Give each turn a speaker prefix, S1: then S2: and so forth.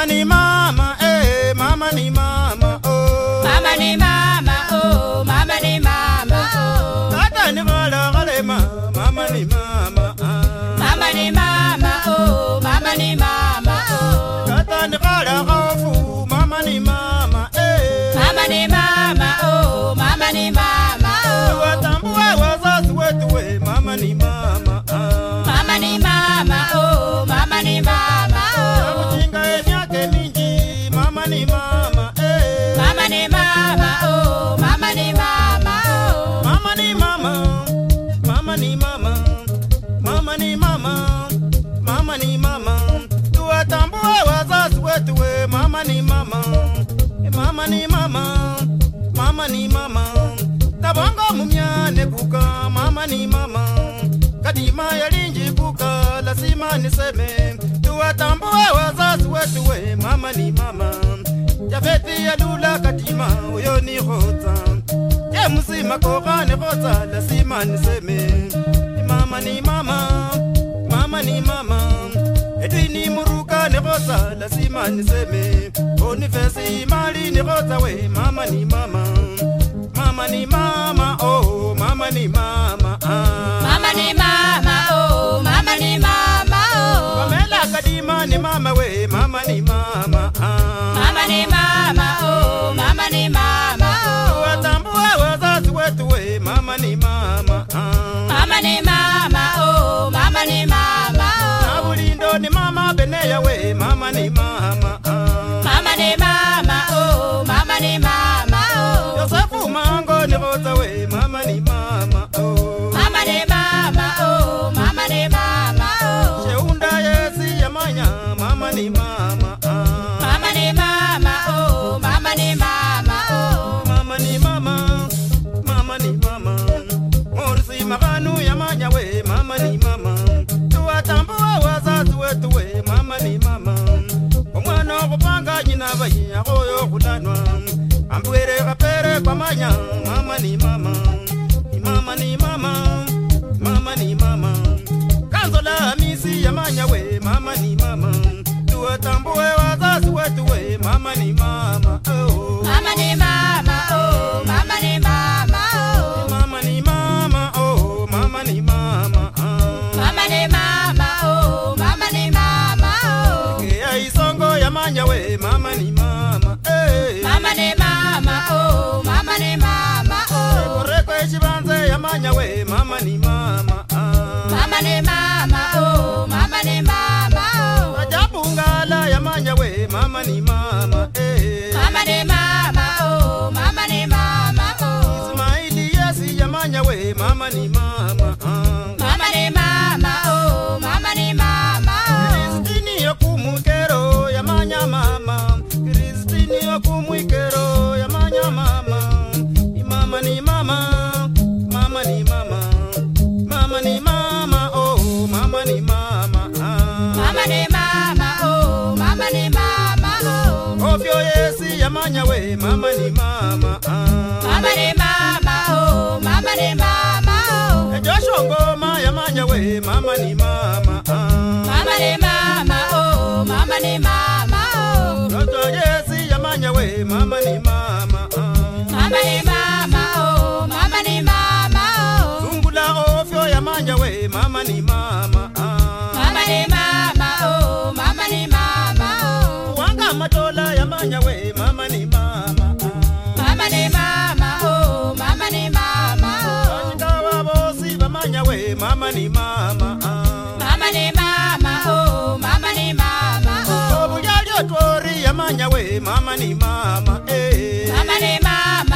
S1: mama ni mama eh mama ni mama oh
S2: Mama ni mama, oh, mama ni mama, oh.
S1: tata ni khalema mama ni mama ah.
S2: Mama mama ni mama,
S1: mama ni mama,
S2: mama ni mama.
S1: Tabongo mumyane kuka, mama ni mama. Kadima yalinji kuka, lazima niseme. Tuwatambue wazazi wetu we, mama ni mama. Jafeti ya lula kadima, uyo ni hoza ye mzima kokane kotsa lasima niseme mama ni mama kotsa lasima niseme onifesi mali ne kotsa we mama ni mama mama ni mama oh mama ni mama ah.
S2: Mama ni mama, oh, mama ni mama, oh.
S1: Pamela kadima ni mama we mama ni mama ah.
S2: Mama ni mama, oh, mama ni mama, oh.
S1: watambua wazazi wetu we mama ni mama ah.
S2: Mama ni mama,
S1: we manya mama ni mama Ni mama ni mama mama ni mama. Kanzola misi yamanya we mama ni mama. Tuwatambue wazazi wetu we mama ni mama
S2: mama ni mama.
S1: ah.
S2: Mama ni
S1: ngoma ya manya we mama ni mama ah.
S2: Mama ni mama, oh, mama ni mama, oh.
S1: Joshua yesi ya manya we mama ni mama ah.
S2: Mama ni mama, oh, mama ni mama, oh.
S1: Zungula ofyo ya manya we mama ni mama ah.
S2: Mama ni mama, oh, mama ni mama, oh.
S1: Wanga matola ya manya we mama ni mama
S2: mama ni mama
S1: ah.
S2: Mama ni mama, oh, mama ni mama, oh.
S1: Obujali otwori ya manya we mama ni mama eh.
S2: Mama ni mama,